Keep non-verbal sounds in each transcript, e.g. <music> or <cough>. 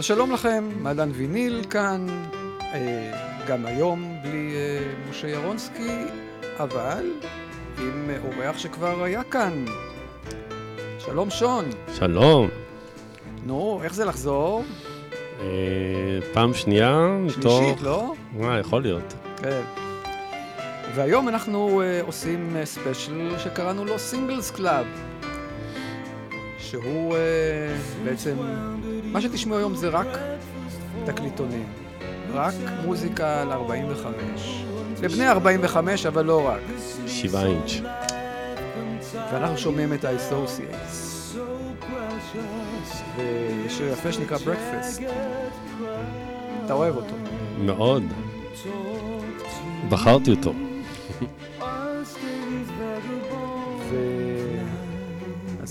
שלום לכם, מעדן ויניל כאן, אה, גם היום בלי אה, משה ירונסקי, אבל עם אורח שכבר היה כאן. שלום שון. שלום. נו, איך זה לחזור? אה, פעם שנייה, מתוך... שלישית, לא? אה, יכול להיות. כן. והיום אנחנו אה, עושים special שקראנו לו singles club, שהוא uh, בעצם מה שתשמעו היום זה רק תקליטונים, רק מוזיקה על 45. לבני 45, אבל לא רק. שבעה אינץ'. ואנחנו שומעים את ה-Associates. ויש שיר יפה שנקרא Breakfast. אתה אוהב אותו. מאוד. בחרתי אותו.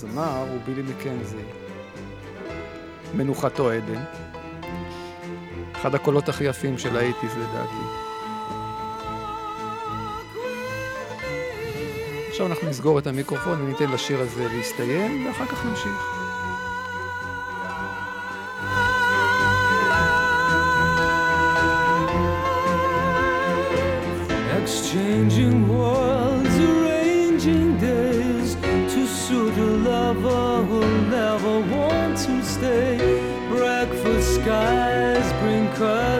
והזמר הוא בילי מקנזי. מנוחתו עדן. אחד הקולות הכי יפים של האיטיז לדעתי. עכשיו אנחנו נסגור את המיקרופון וניתן לשיר הזה להסתיים, ואחר כך נמשיך. Exchanging worlds, could.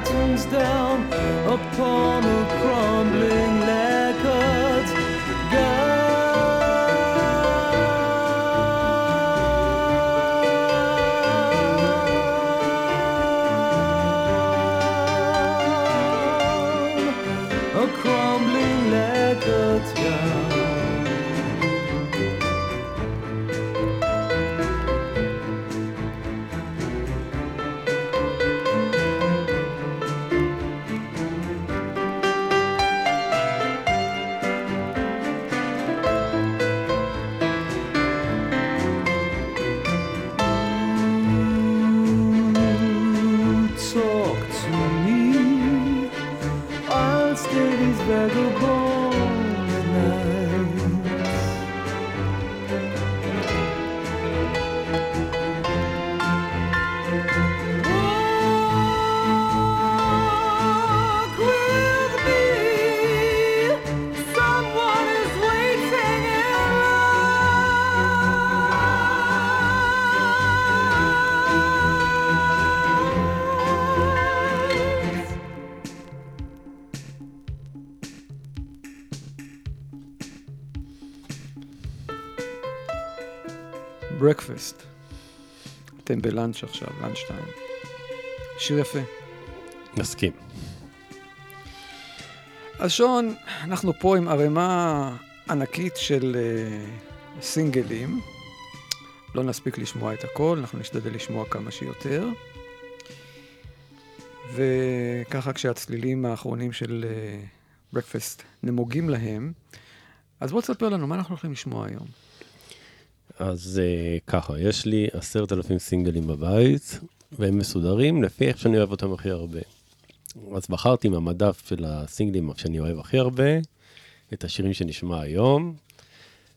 ברקפסט. אתם בלאנץ' עכשיו, לאנץ' טיים. שיר יפה. מסכים. אז שון, אנחנו פה עם ערימה ענקית של uh, סינגלים. לא נספיק לשמוע את הכל, אנחנו נשתדל לשמוע כמה שיותר. וככה כשהצלילים האחרונים של ברקפסט נמוגים להם, אז בוא תספר לנו, מה אנחנו הולכים לשמוע היום? אז uh, ככה, יש לי עשרת אלפים סינגלים בבית, והם מסודרים לפי איך שאני אוהב אותם הכי הרבה. אז בחרתי מהמדף של הסינגלים שאני אוהב הכי הרבה, את השירים שנשמע היום,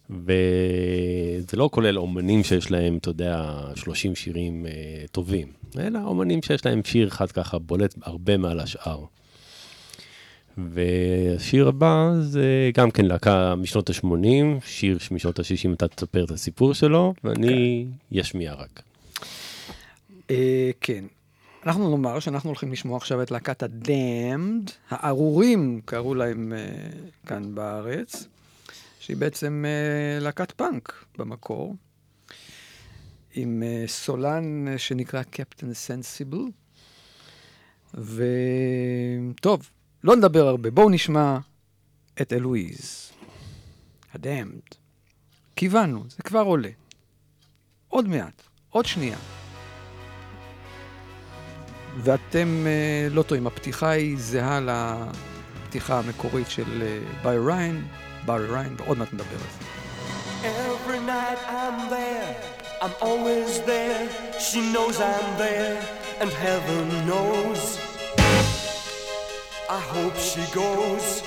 וזה לא כולל אומנים שיש להם, אתה יודע, 30 שירים uh, טובים, אלא אומנים שיש להם שיר אחד ככה בולט הרבה מעל השאר. והשיר הבא זה גם כן להקה משנות ה-80, שיר משנות ה-60, אתה תספר את הסיפור שלו, ואני אשמיע כן. רק. אה, כן. אנחנו נאמר שאנחנו הולכים לשמוע עכשיו את להקת ה-Damned, הארורים קראו להם uh, כאן בארץ, שהיא בעצם uh, להקת פאנק במקור, עם uh, סולן uh, שנקרא קפטן סנסיבל. וטוב, לא נדבר הרבה, בואו נשמע את אלואיז, הדאמד. קיוונו, זה כבר עולה. עוד מעט, עוד שנייה. ואתם uh, לא טועים, הפתיחה היא זהה לפתיחה המקורית של uh, ביי ריין, ביי ריין, ועוד מעט נדבר על זה. Every night I'm there, I'm always there, she knows I'm there, and heaven knows. I hope she goes.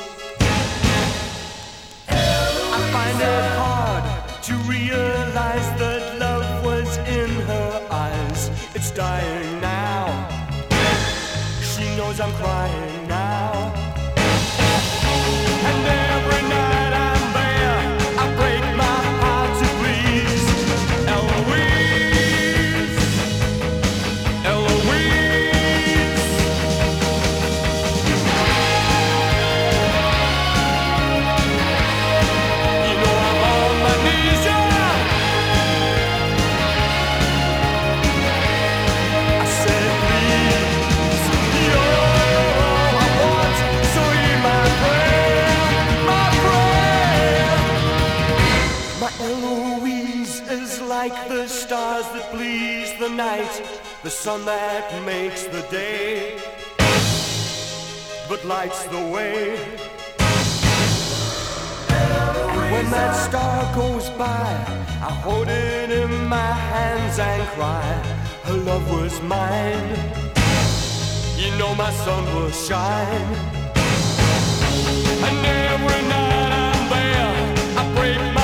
I find it hard to realize that love was in her eyes. It's dying now. She knows I'm crying the night, the sun that makes the day, but lights the way. And when that star goes by, I hold it in my hands and cry, her love was mine. You know my sun will shine. And every night I'm there, I break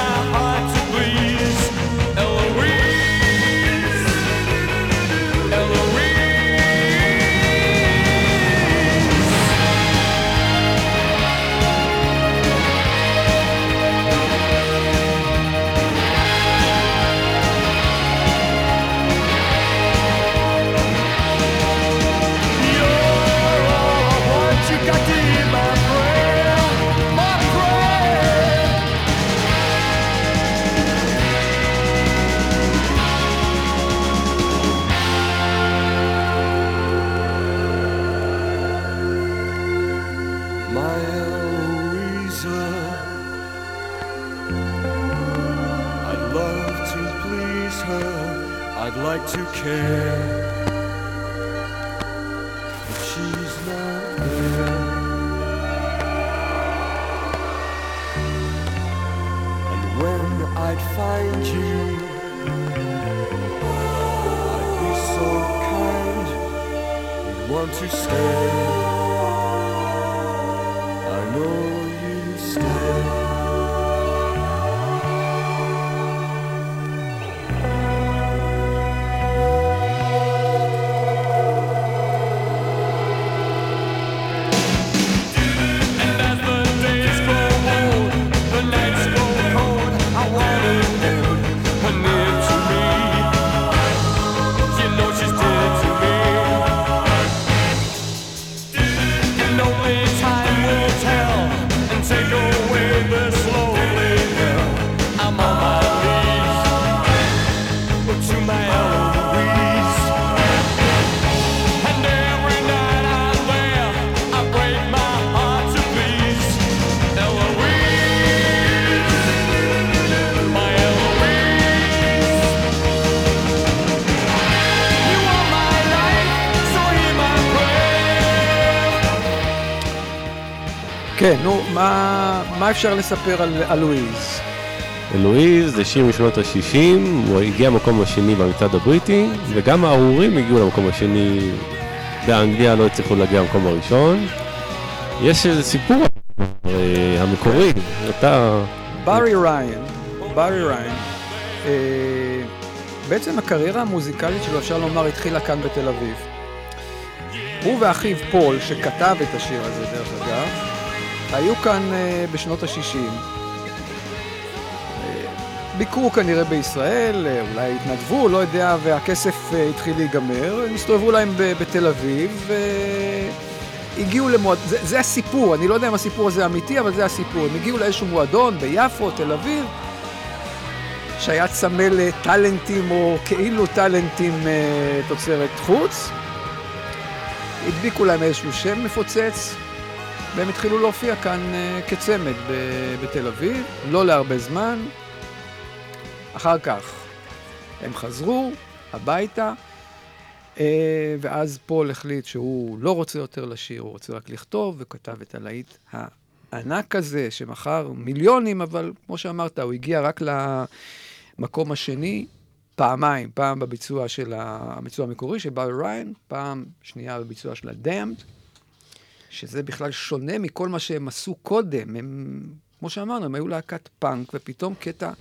כן, נו, מה, מה אפשר לספר על, על לואיז? לואיז זה שיר משנות ה-60, הוא הגיע למקום השני במצעד הבריטי, וגם הארורים הגיעו למקום השני באנגליה, לא הצליחו להגיע למקום הראשון. יש איזה סיפור אה, המקורי, אתה... ברי ריין, ברי ריין, אה, בעצם הקריירה המוזיקלית שלו, אפשר לומר, התחילה כאן בתל אביב. הוא ואחיו פול, שכתב את השיר הזה, דרך אגב, היו כאן אה, בשנות ה-60. ביקרו כנראה בישראל, אה, אולי התנדבו, לא יודע, והכסף אה, התחיל להיגמר, הם הסתובבו להם בתל אביב, והגיעו למועד... זה, זה הסיפור, אני לא יודע אם הסיפור הזה אמיתי, אבל זה הסיפור. הם הגיעו לאיזשהו מועדון ביפו, תל אביב, שהיה צמא לטאלנטים או כאילו טאלנטים אה, תוצרת חוץ. הדביקו להם איזשהו שם מפוצץ, והם התחילו להופיע כאן אה, כצמד בתל אביב, לא להרבה זמן. אחר כך הם חזרו הביתה, אה, ואז פול החליט שהוא לא רוצה יותר לשיר, הוא רוצה רק לכתוב, וכתב את הלהיט הענק הזה, שמכר מיליונים, אבל כמו שאמרת, הוא הגיע רק למקום השני פעמיים, פעם בביצוע של הביצוע המקורי של בר ריין, פעם שנייה בביצוע של הדאמפט, שזה בכלל שונה מכל מה שהם עשו קודם. הם, כמו שאמרנו, הם היו להקת פאנק, ופתאום קטע...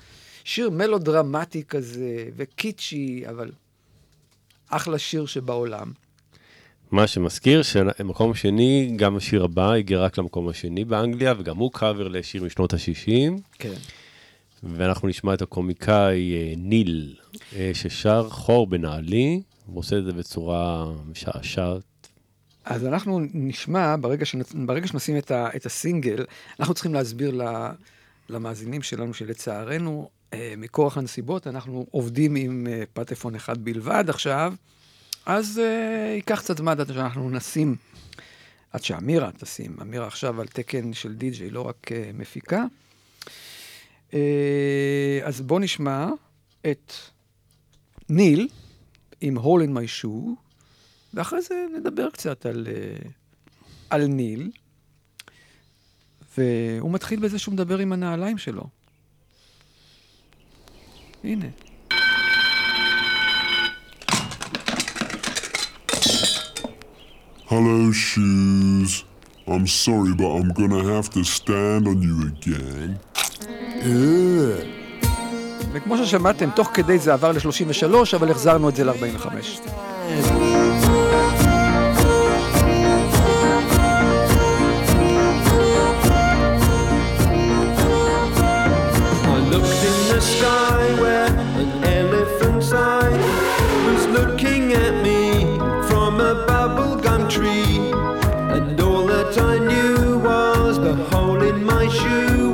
שיר מלודרמטי כזה, וקיצ'י, אבל אחלה שיר שבעולם. מה שמזכיר שמקום שני, גם השיר הבא הגיע רק למקום השני באנגליה, וגם הוא קאבר לשיר משנות ה-60. כן. ואנחנו נשמע את הקומיקאי אה, ניל, אה, ששר חור בנעלי, הוא עושה את זה בצורה משעשעת. אז אנחנו נשמע, ברגע, שנ... ברגע שנשים את, ה... את הסינגל, אנחנו צריכים להסביר למאזינים שלנו שלצערנו אה, מכורח הנסיבות, אנחנו עובדים עם אה, פטפון אחד בלבד עכשיו, אז אה, ייקח קצת זמן עד שאנחנו נשים, עד שאמירה תשים. אמירה עכשיו על תקן של די-ג'יי, לא רק מפיקה. אז בואו נשמע את ניל עם Hole in my shoe, ואחרי זה נדבר קצת על, על ניל. והוא מתחיל בזה שהוא מדבר עם הנעליים שלו. הנה. Hello, shoes. I'm sorry, but I'm gonna have to stand on you again. וכמו ששמעתם, תוך כדי זה עבר ל-33, אבל החזרנו את זה ל-45. what I knew was the hole in my shoe.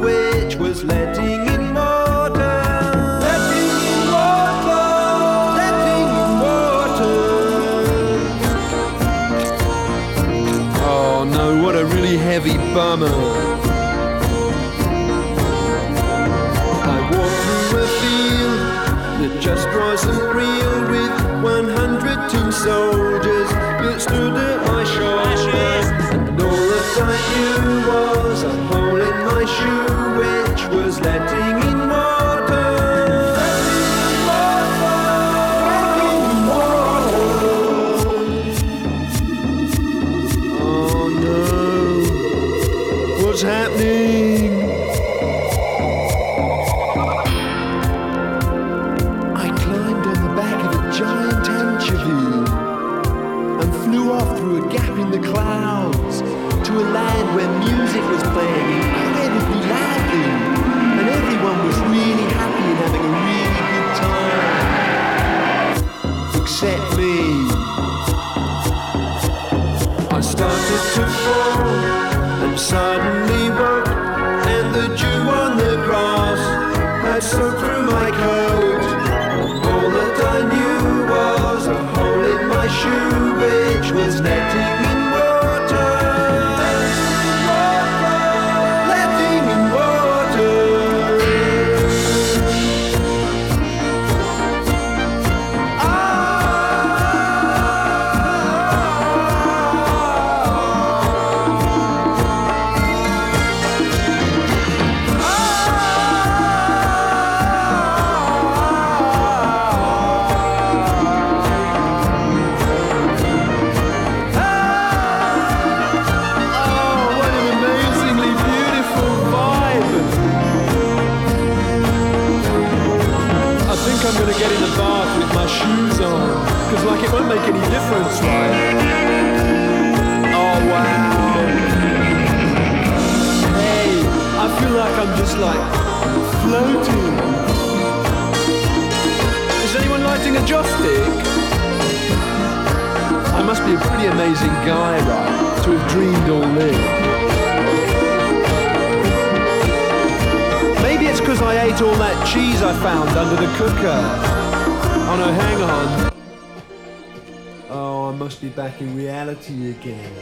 Again.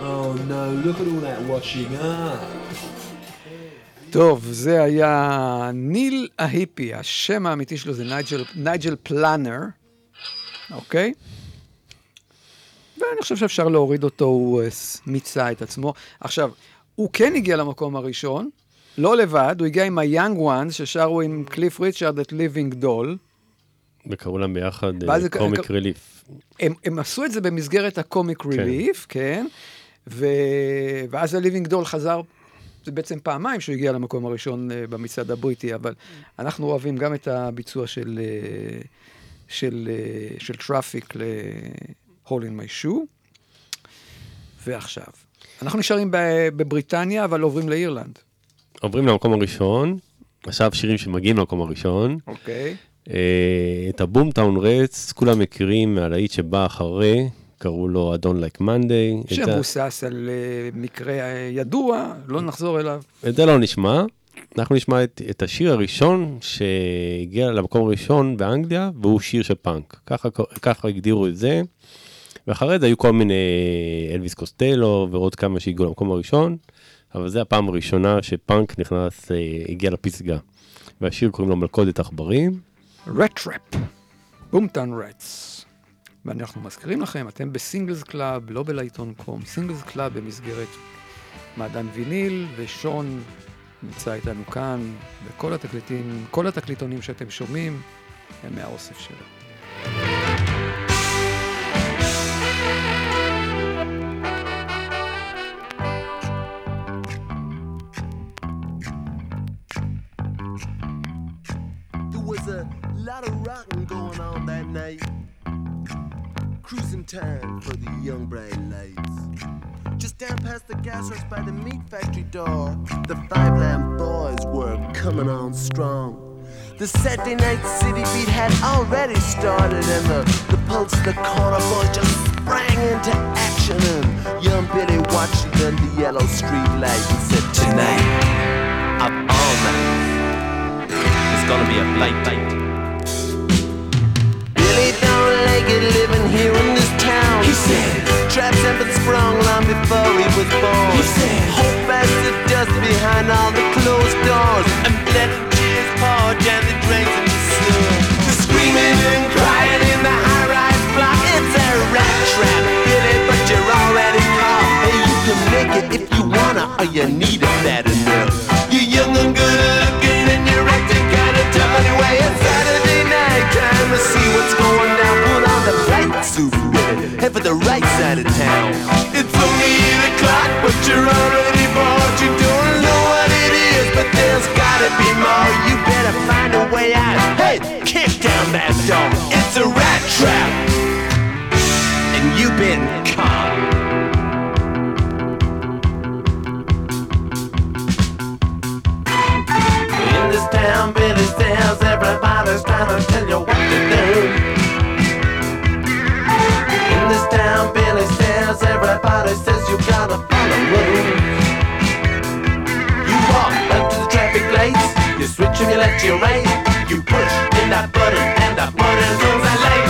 Oh no, look at all that washing up. טוב, זה היה ניל ההיפי, השם האמיתי שלו זה נייג'ל, נייג'ל פלאנר, אוקיי? ואני חושב שאפשר להוריד אותו, הוא אה, מיצה את עצמו. עכשיו, הוא כן הגיע למקום הראשון, לא לבד, הוא הגיע עם ה-young ones ששרו עם קליף ריצ'רד את ליבינג דול. וקראו להם ביחד Comic Relief. הם, הם עשו את זה במסגרת ה Comic Relief, כן, ו... ואז ה Living Doll חזר, זה בעצם פעמיים שהוא הגיע למקום הראשון אה, במצעד הבריטי, אבל אנחנו אוהבים גם את הביצוע של, אה, של, אה, של Traffic ל-Hole in my shoe. ועכשיו, אנחנו נשארים בבריטניה, אבל עוברים לאירלנד, עוברים למקום הראשון, עכשיו שירים שמגיעים למקום הראשון. אוקיי? אה, את הבום טאון רץ, כולם מכירים מהלהיט שבא אחרי, קראו לו Don't Like Monday. את ה- שמבוסס על אה, מקרה אה, ידוע, לא נחזור אליו. את זה לא נשמע. אנחנו נשמע את, את השיר הראשון שהגיע למקום הראשון באנגליה, והוא שיר של פאנק. ככה, ככה הגדירו את זה. ואחרי זה היו כל מיני אלוויס קוסטלו ועוד כמה שהגיעו למקום הראשון, אבל זה הפעם הראשונה שפאנק נכנס, אה, הגיע לפסגה. והשיר קוראים לו מלכודת עכברים. Rat Trap, Boomtown Rats. ואנחנו מזכירים לכם, אתם ב Singles Club, לא בלעיתון קום, Singles Club במסגרת מעדן ויניל, ושון נמצא איתנו כאן, וכל התקליטים, כל התקליטונים שאתם שומעים הם מהאוסף שלו. Night. Cruising time for the young bright lights. Just down past the gas works by the meat factory door, the Five Lamb Boys were coming on strong. The Saturday night city beat had already started, and the, the pulse of the corner boys just sprang into action. And young Billy watched under yellow street light and said, Tonight, of all nights, it's gonna be a blight night. Don't living here in this town. He said, traps have been sprung long before he was born. He said, hope as the dust behind all the closed doors. And let the tears pour down the drains in the sun. The screaming and crying in the high-rise block. It's a rat trap, Billy, but you're already caught. Hey, you can make it if you wanna, or you need it bad enough. You're young and good looking, and you're acting kinda tough anyway. It's Saturday night time to see what's going down. Head for the right side of town. It's only 8 o'clock, but you're already bored. You don't know what it is, but there's gotta be more. You better find a way out. Hey, kick down that door. It's a rat trap. And you've been caught. In this town, Billy says everybody's trying to tell you what to do. Town, Billy says everybody says you gotta follow rules. You walk up to the traffic lights, you switch and you let you right. You push in that button and that button goes that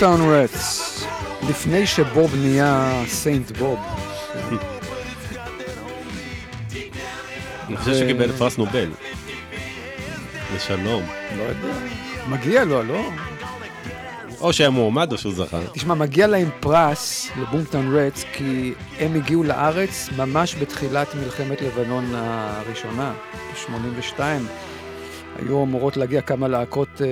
Boomtown Rats, לפני שבוב נהיה Saint Bob. אני חושב שקיבל פרס נובל. לשלום. לא יודע. מגיע לו, לא? או שהיה מועמד או שהוא זכה. תשמע, מגיע להם פרס ל Boomtown Rats, כי הם הגיעו לארץ ממש בתחילת מלחמת לבנון הראשונה, ב-82. היו אמורות להגיע כמה להקות אה,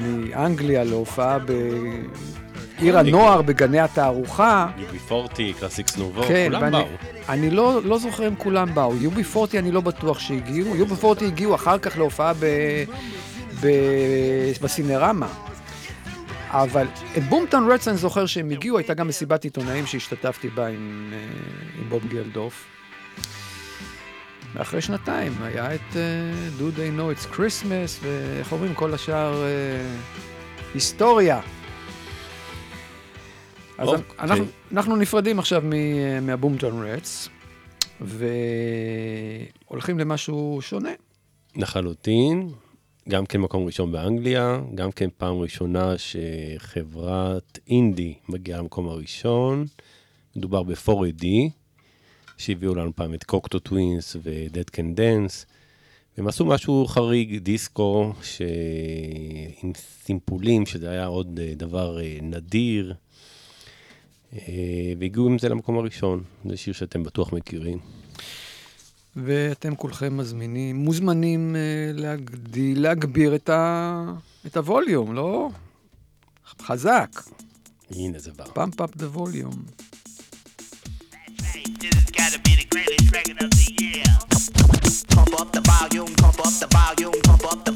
מאנגליה להופעה בעיר הנוער, בגני התערוכה. UB40, Classix Nouveaux, כן, כולם ואני- באו. אני לא, לא זוכר אם כולם באו. UB40 אני לא בטוח שהגיעו. UB40 הגיעו אחר כך להופעה ב, ב, בסינרמה. אבל את Boomtown Rats אני זוכר שהם הגיעו, הייתה גם מסיבת עיתונאים שהשתתפתי בה עם, אה, עם בוב גלדוף. ואחרי שנתיים היה את uh, Do They Know It's Christmas, ואיך אומרים, כל השאר uh, היסטוריה. אז אוקיי. אנחנו, אנחנו נפרדים עכשיו מ- מהבומטון רדס, והולכים למשהו שונה. לחלוטין, גם כן מקום ראשון באנגליה, גם כן פעם ראשונה שחברת אינדי מגיעה למקום הראשון. מדובר ב-4AD, שהביאו לנו פעם את קוקטו טווינס ו-Dead Can Dance. הם עשו משהו חריג, דיסקו, ש... עם סימפולים, שזה היה עוד אה, דבר אה, נדיר. אה, והגיעו עם זה למקום הראשון. זה שיר שאתם בטוח מכירים. ואתם כולכם מזמינים, מוזמנים להגדיל, להגביר את, ה, את הווליום, לא? חזק. הנה זה בא. פאמפ אפ דה ווליום. Pump up the volume, pump up the volume, pump up the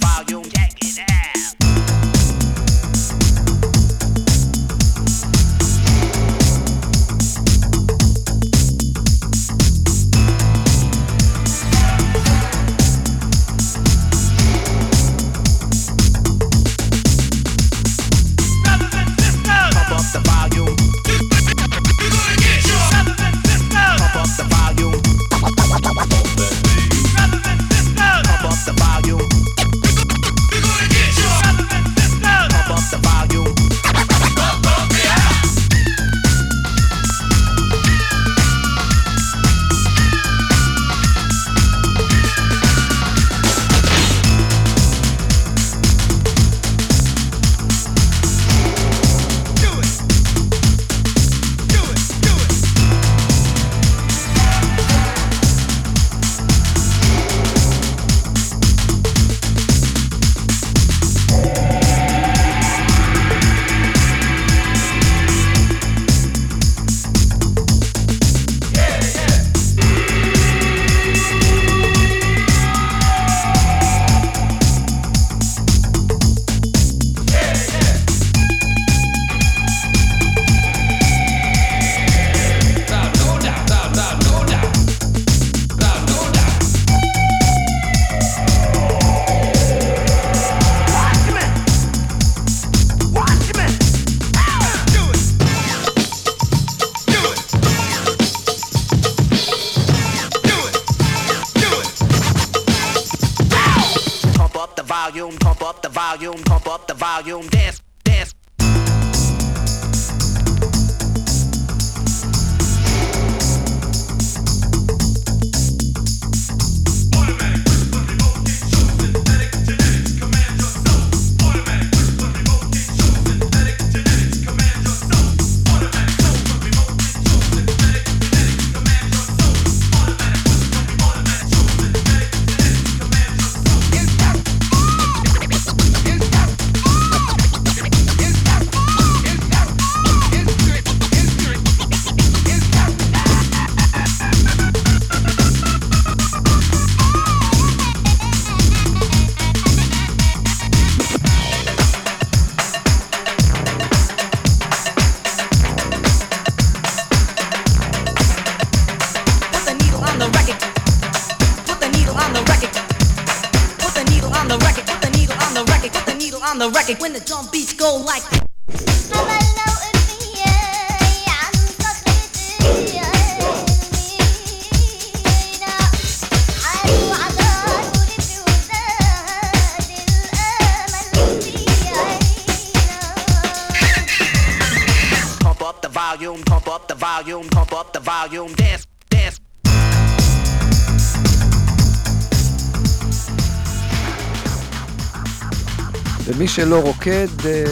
שלא רוקד, אה,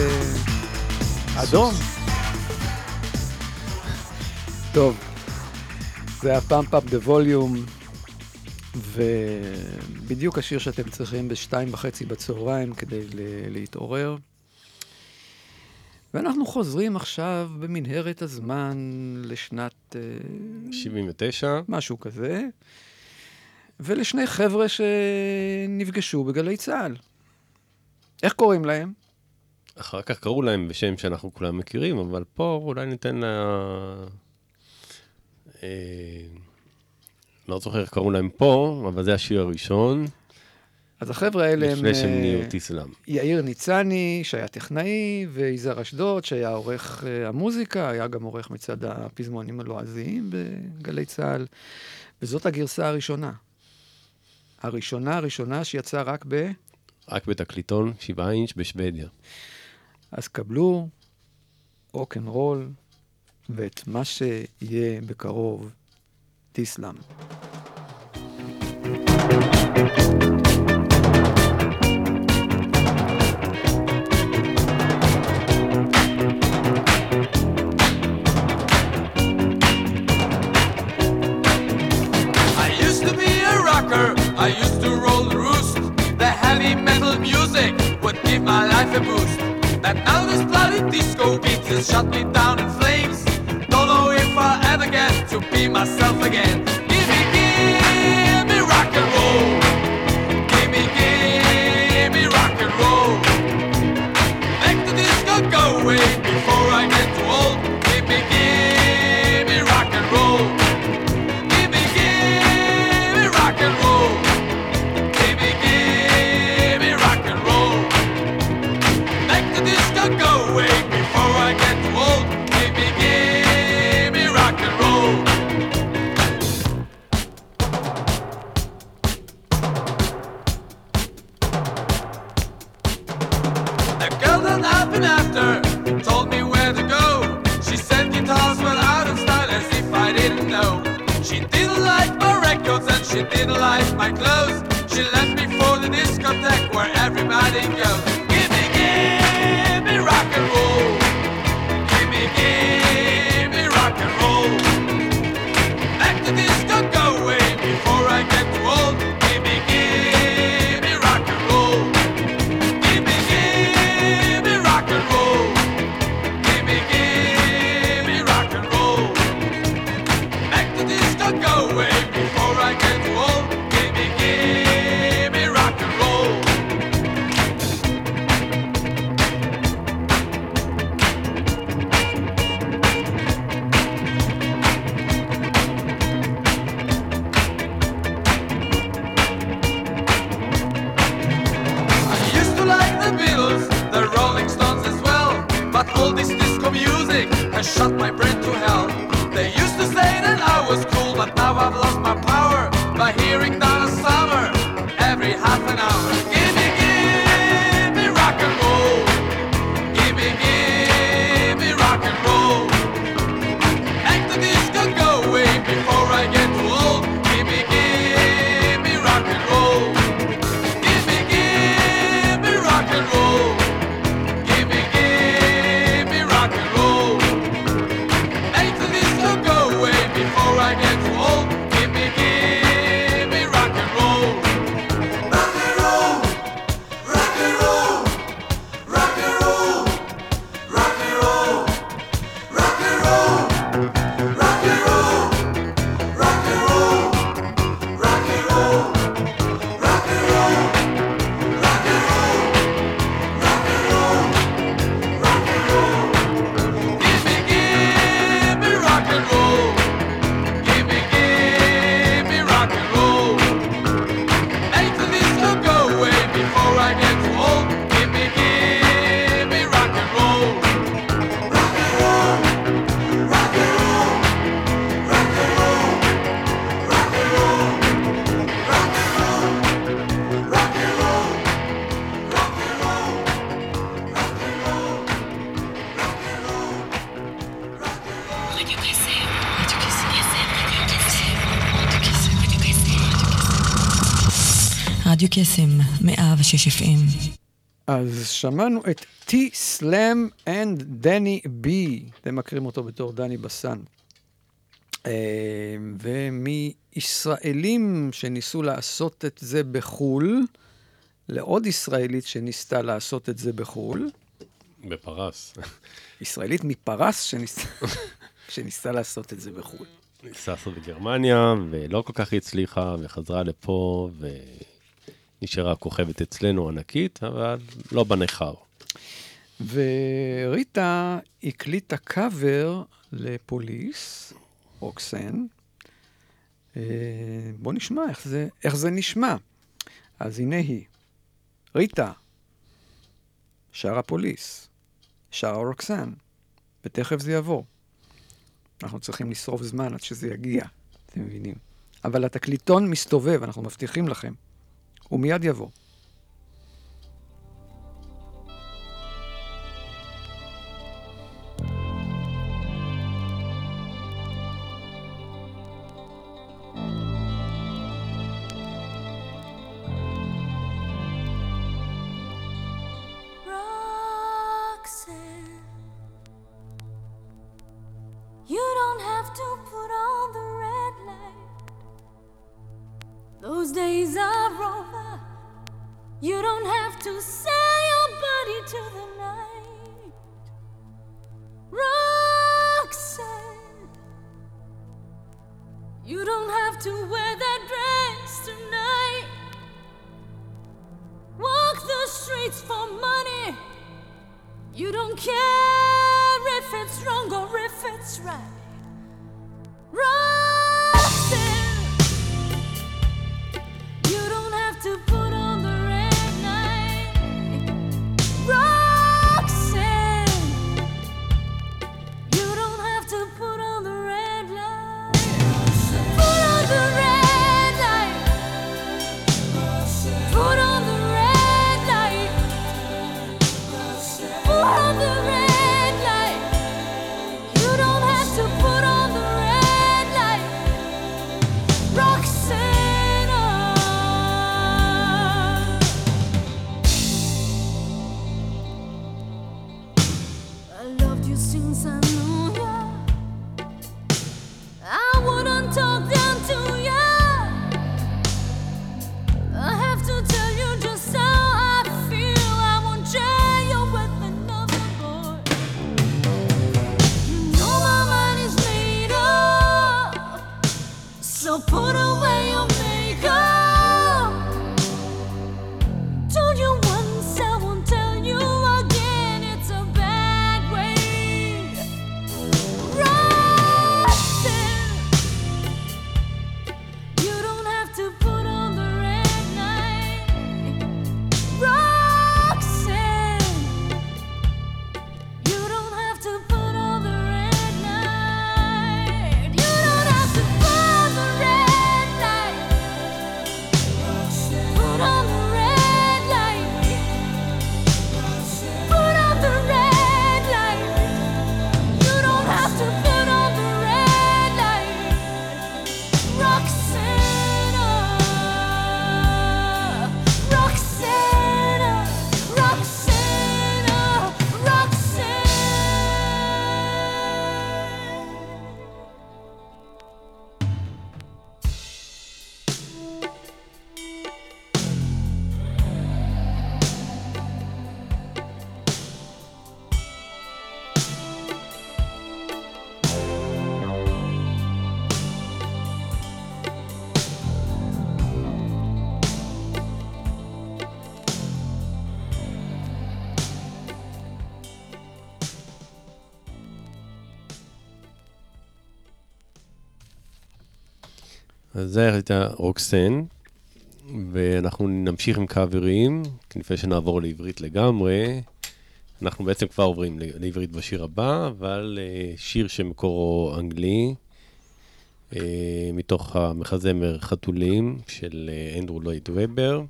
אדום. טוב, זה היה פאמפ אפ דה ווליום, ובדיוק השיר שאתם צריכים בשתיים וחצי בצהריים כדי להתעורר. ואנחנו חוזרים עכשיו במנהרת הזמן לשנת... אה, 79. משהו כזה, ולשני חבר'ה שנפגשו בגלי צה"ל. איך קוראים להם? אחר כך קראו להם בשם שאנחנו כולם מכירים, אבל פה אולי ניתן לה... אה, לא זוכר איך קראו להם פה, אבל זה השיר הראשון, אז החבר'ה האלה הם... לפני שהם אה, נהיו תיסלאם. יאיר ניצני, שהיה טכנאי, ויזהר אשדוד, שהיה עורך אה, המוזיקה, היה גם עורך מצד הפזמונים הלועזיים בגלי צה"ל, וזאת הגרסה הראשונה. הראשונה הראשונה שיצאה רק ב... רק בתקליטון, שבעה אינץ' בשוודיה. אז קבלו רוקנרול, ואת מה שיהיה בקרוב, תיסלאם. I used to be a rocker, I used to roll heavy metal music would give my life a boost. But now this bloody disco beat has shut me down in flames. Don't know if I'll ever get to be myself again. Guitars were out of style as if I didn't know. She didn't like my records and she didn't like my clothes. She left me for the discotheque where everybody goes. קסם, 106 FM. אז שמענו את T-Slam and Danny B, אתם מכירים אותו בתור דני בסן. אה, ומישראלים שניסו לעשות את זה בחו"ל, לעוד ישראלית שניסתה לעשות את זה בחו"ל, בפרס. <laughs> ישראלית מפרס שניסתה, <laughs> שניסתה לעשות את זה בחו"ל. ניסה לעשות בגרמניה, ולא כל כך הצליחה, וחזרה לפה, ונשארה כוכבת אצלנו ענקית, אבל לא בניכר. וריטה הקליטה קאבר לפוליס, רוקסן. אה, בוא נשמע איך זה, איך זה נשמע. אז הנה היא. ריטה, שרה פוליס, שרה רוקסן, ותכף זה יבוא. אנחנו צריכים לשרוף זמן עד שזה יגיע, אתם מבינים? אבל התקליטון מסתובב, אנחנו מבטיחים לכם. הוא מיד יבוא. זה הייתה רוקסן, ואנחנו נמשיך עם קאברים, לפני שנעבור לעברית לגמרי. אנחנו בעצם כבר עוברים לעברית בשיר הבא, אבל אה, שיר שמקורו אנגלי, אה, מתוך המחזמר חתולים של אה, אנדרו לויד ובר.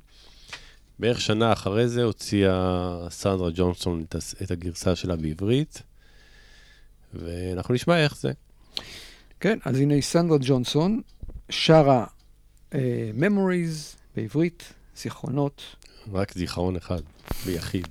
בערך שנה אחרי זה הוציאה סנדרה ג'ונסון את הגרסה שלה בעברית, ואנחנו נשמע איך זה. כן, אז הנה סנדרה ג'ונסון שרה אה, Memories בעברית, זיכרונות. רק זיכרון אחד, ביחיד.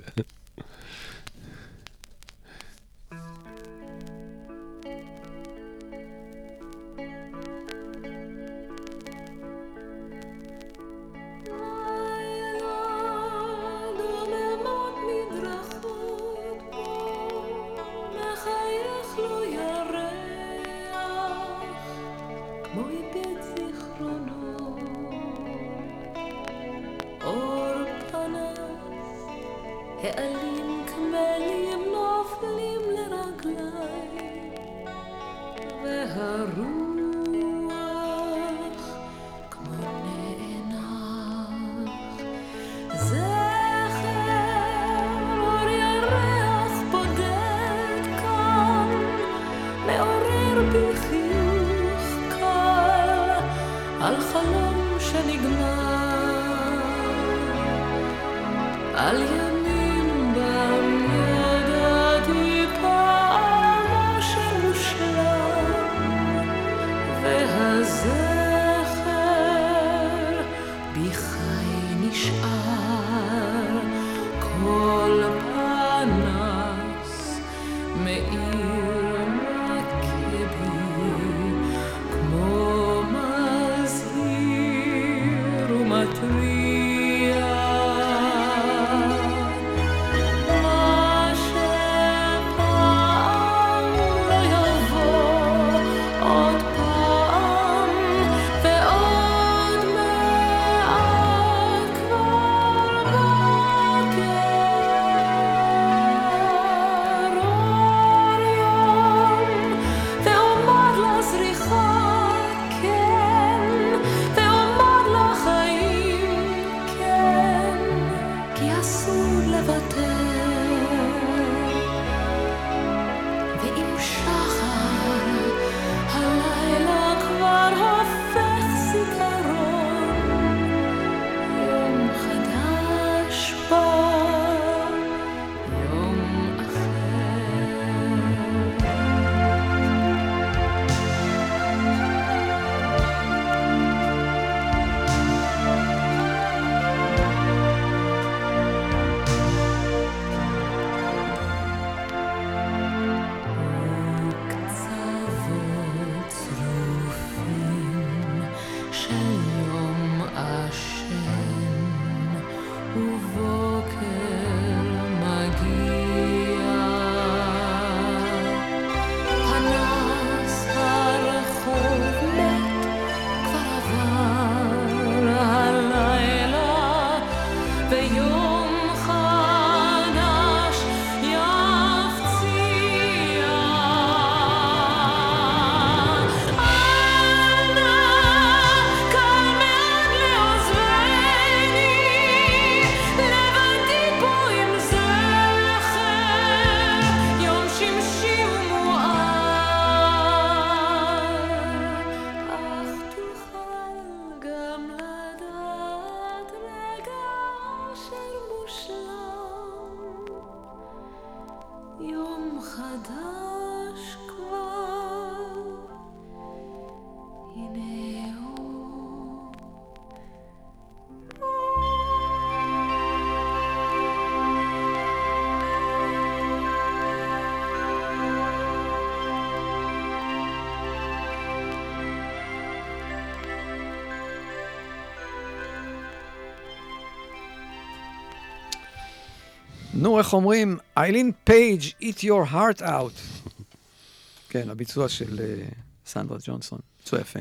נו, איך אומרים? איילין פייג', eat your heart out. <laughs> כן, הביצוע של אה, סנדרה ג'ונסון, ביצוע יפה.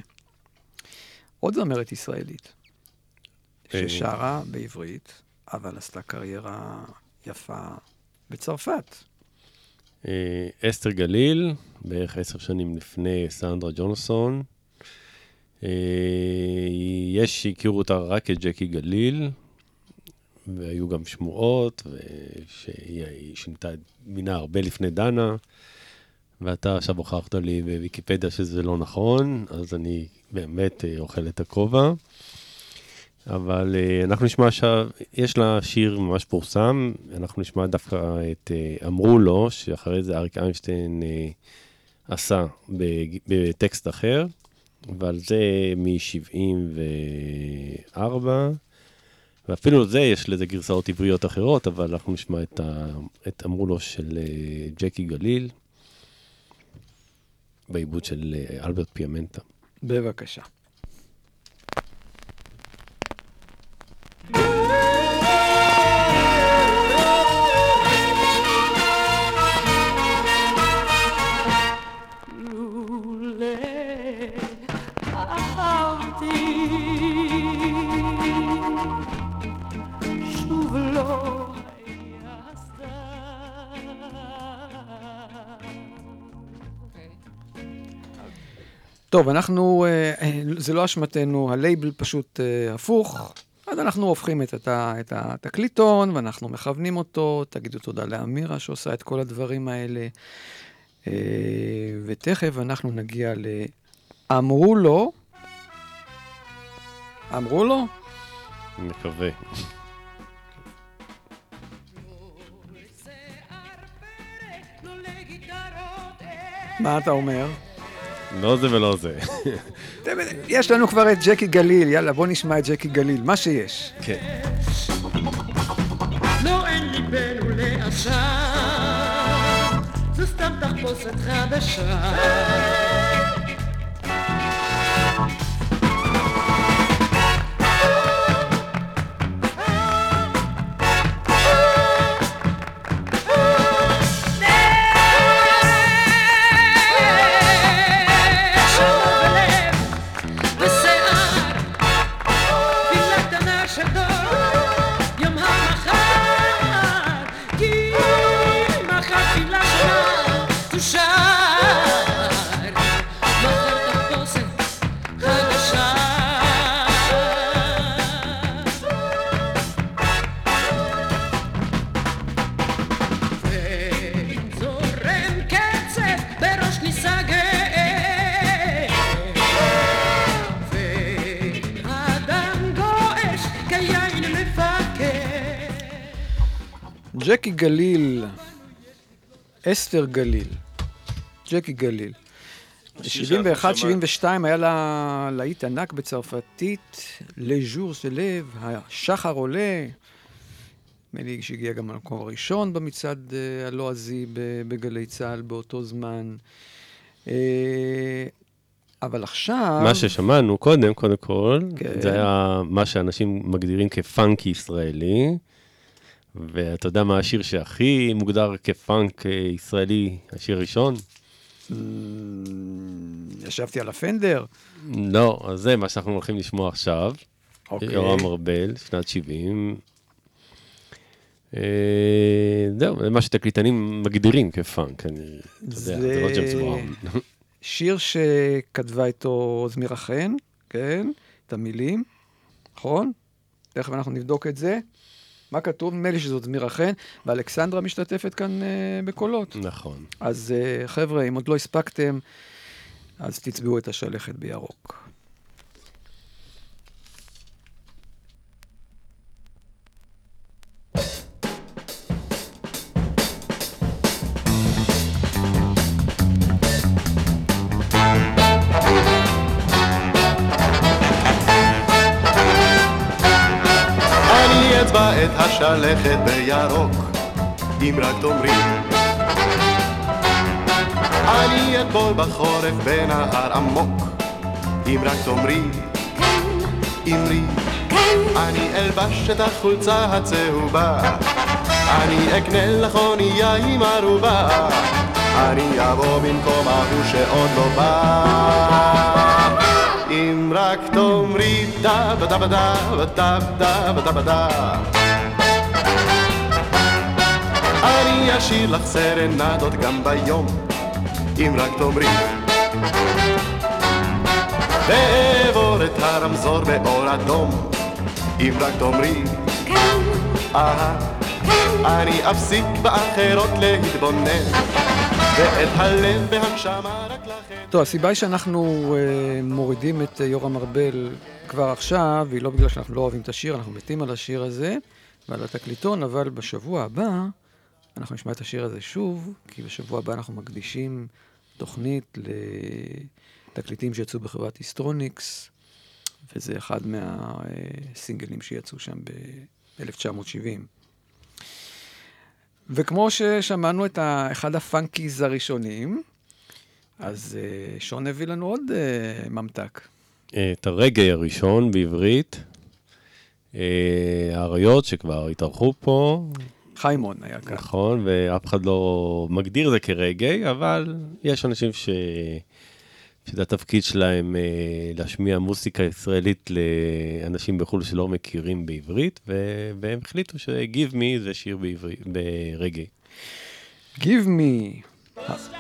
עוד זמרת ישראלית, אה. ששרה בעברית, אבל עשתה קריירה יפה בצרפת. אה, אסתר גליל, בערך עשר שנים לפני סנדרה ג'ונסון. אה, יש שהכירו אותה רק כג'קי גליל, והיו גם שמועות, שהיא היא שינתה את מינה הרבה לפני דנה, ואתה עכשיו הוכחת לי בוויקיפדיה שזה לא נכון, אז אני באמת אה, אוכל את הכובע. אבל אה, אנחנו נשמע עכשיו, יש לה שיר ממש פורסם, אנחנו נשמע דווקא את אה, אמרו לו, שאחרי זה אריק איינשטיין עשה בטקסט אחר, ועל זה מ-74, ואפילו לזה יש לזה גרסאות עבריות אחרות, אבל אנחנו נשמע את, ה, את אמרו לו של אה, ג'קי גליל, בעיבוד של אה, אלברט פיאמנטה. בבקשה. טוב, אנחנו, אה, אה, זה לא אשמתנו, הלייבל פשוט אה, הפוך, אז אנחנו הופכים את, את, את התקליטון ואנחנו מכוונים אותו, תגידו תודה לאמירה שעושה את כל הדברים האלה, ותכף אנחנו נגיע ל... אמרו לו, אמרו לו? מקווה. מה אתה אומר? לא זה ולא זה. <laughs> יש לנו כבר את ג'קי גליל, יאללה, בוא נשמע את ג'קי גליל, מה שיש. כן. לא אין ליבנו לעכשיו, זו סתם תחפושת חדשה. ג'קי גליל, אסתר גליל, ג'קי גליל. השיר שאנחנו ב-71-72 היה לה להיט ענק בצרפתית, לז'ור של לב, השחר עולה. נדמה לי שהגיע גם למקום הראשון במצעד אה, הלועזי בגלי צה"ל באותו זמן. אה, אבל עכשיו... מה ששמענו קודם, קודם כל, כן. זה היה מה שאנשים מגדירים כפאנק ישראלי. ואתה יודע מה השיר שהכי מוגדר כפאנק אה, ישראלי, השיר הראשון? Mm, ישבתי על הפנדר. לא, אז זה מה שאנחנו הולכים לשמוע עכשיו. אוקיי. יורם ארבל, שנת 70. אה, זהו, זה מה שתקליטנים מגדירים כפאנק, אני, אתה יודע, זה לא ג'יימס בראון. <laughs> שיר שכתבה איתו זמירה חן, כן? את המילים, נכון? תכף אנחנו נבדוק את זה. מה כתוב? נדמה לי שזאת זמירה חן, ואלכסנדרה משתתפת כאן uh, בקולות. נכון. אז uh, חבר'ה, אם עוד לא הספקתם, אז תצבעו את השלכת בירוק. אצבע את השלכת בירוק, אם רק תאמרי. אני אטבול בחורף בנהר עמוק, אם רק תאמרי. אמרי. אני אלבש את החולצה הצהובה, אני אקנה לך אונייה עם ערובה, אני אבוא במקום ההוא שעוד לא בא. אם רק תאמרי דה בדה בדה בדה בדה בדה בדה אני אשאיר לך סרנדות גם ביום אם רק תאמרי ואעבור את הרמזור באור אדום אם רק תאמרי אהה אני אפסיק באחרות להתבונן ואת הלב והנשמה רק לכם טוב, הסיבה היא שאנחנו uh, מורידים את uh, יורם ארבל כבר עכשיו, היא לא בגלל שאנחנו לא אוהבים את השיר, אנחנו מתים על השיר הזה ועל התקליטון, אבל בשבוע הבא אנחנו נשמע את השיר הזה שוב, כי בשבוע הבא אנחנו מקדישים תוכנית לתקליטים שיצאו בחברת היסטרוניקס, וזה אחד מהסינגלים שיצאו שם ב-1970. וכמו ששמענו את אחד הפאנקיז הראשונים, אז אה, שון הביא לנו עוד אה, ממתק. אה, את הרגעי הראשון בעברית, האריות שכבר התארחו פה. חיימון היה כאן. נכון, ואף אחד לא מגדיר זה כרגעי, אבל יש אנשים ש... שזה התפקיד שלהם אה, להשמיע מוזיקה ישראלית לאנשים בחו"ל שלא מכירים בעברית, ו... והם החליטו ש-Give Me זה שיר בעברית, ברגעי. Give me. Was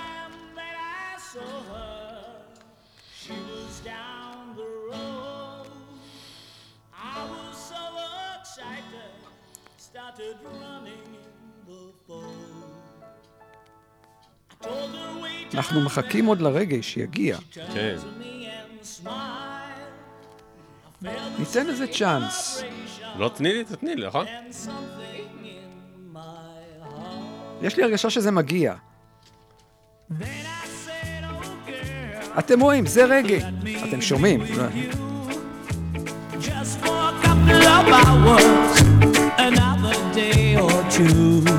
אנחנו מחכים עוד לרגע שיגיע. כן. ניתן לזה צ'אנס. לא, תני לי, תתני לי, נכון? יש לי הרגשה שזה מגיע. אתם רואים, זה רגע. אתם שומעים. just for a couple of hours, another day or two.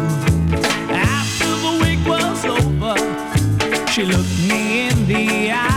She looked me in the eyes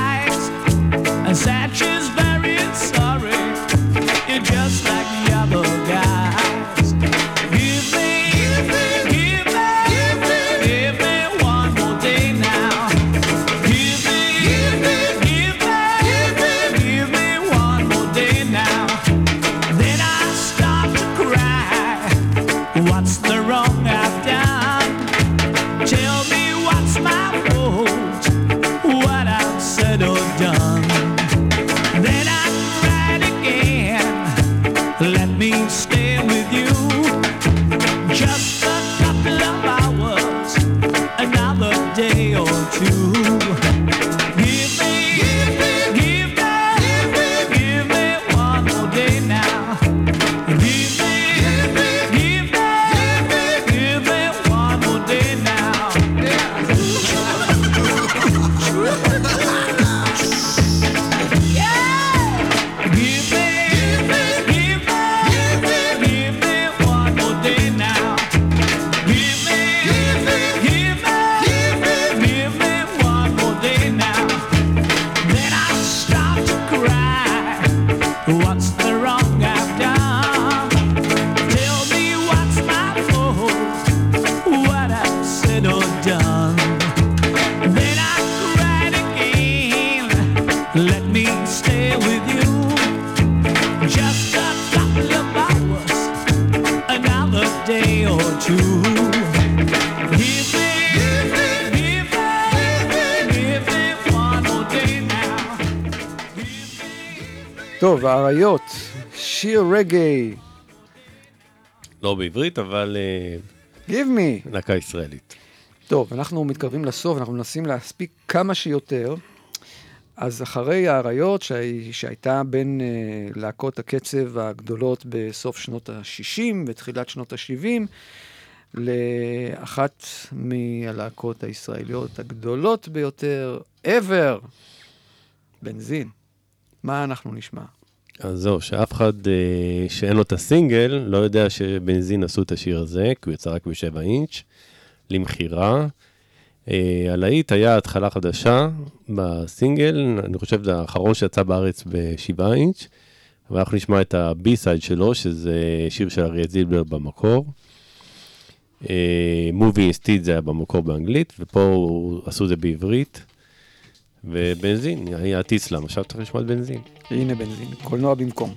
האריות, שיר רגעי, לא בעברית, אבל אה, Give me. להקה ישראלית. טוב, אנחנו מתקרבים לסוף, אנחנו מנסים להספיק כמה שיותר. אז אחרי האריות, שהי, שהייתה בין uh, להקות הקצב הגדולות בסוף שנות ה-60 ותחילת שנות ה-70, לאחת מהלהקות הישראליות הגדולות ביותר ever, בנזין. מה אנחנו נשמע? אז זהו, שאף אחד אה, שאין לו את הסינגל, לא יודע שבנזין עשו את השיר הזה, כי הוא יצא רק בשבע אינץ', למכירה. אה, הלהיט היה התחלה חדשה בסינגל, אני חושב זה האחרון שיצא בארץ בשבעה אינץ', אבל אנחנו נשמע את הבי-סייד שלו, שזה שיר של אריה זילבר במקור. מובי אינסטיד זה היה במקור באנגלית, ופה עשו זה בעברית. ובנזין, היה טיסלאם, עכשיו צריך לשמוע את בנזין. הנה בנזין, קולנוע במקום.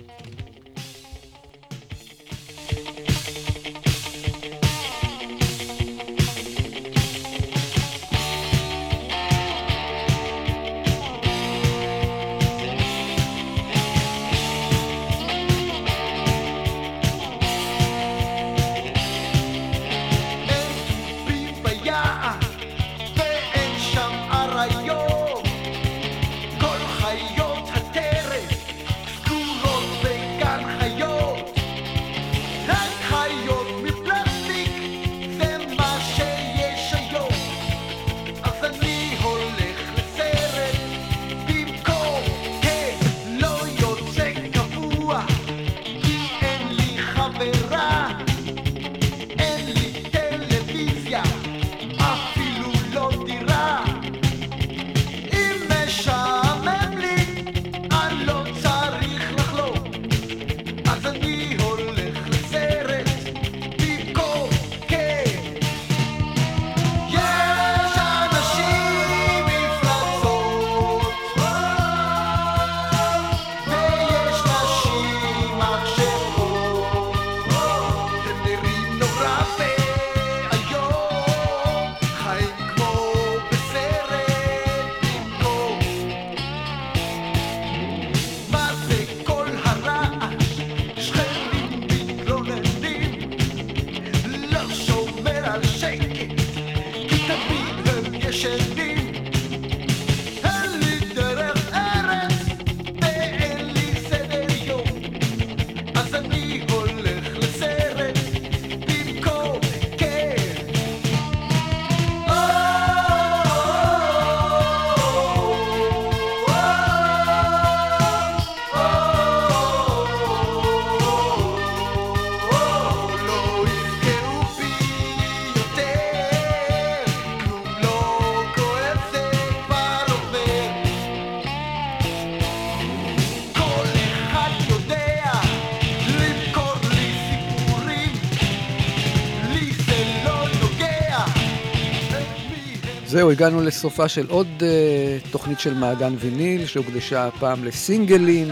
זהו, הגענו לסופה של עוד uh, תוכנית של מעדן ויניל, שהוקדשה הפעם לסינגלים.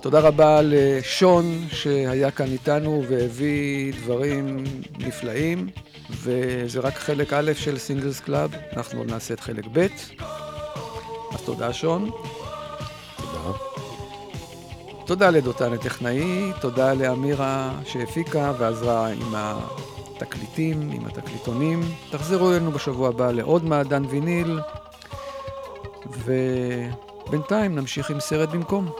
תודה רבה לשון שהיה כאן איתנו והביא דברים נפלאים, וזה רק חלק א' של Singles Club, אנחנו עוד נעשה את חלק ב'. אז תודה שון. תודה. תודה לדותן הטכנאי, תודה לאמירה שהפיקה ועזרה עם התקליטים, עם התקליטונים. תחזרו אלינו בשבוע הבא לעוד מעדן ויניל, ובינתיים נמשיך עם סרט במקום.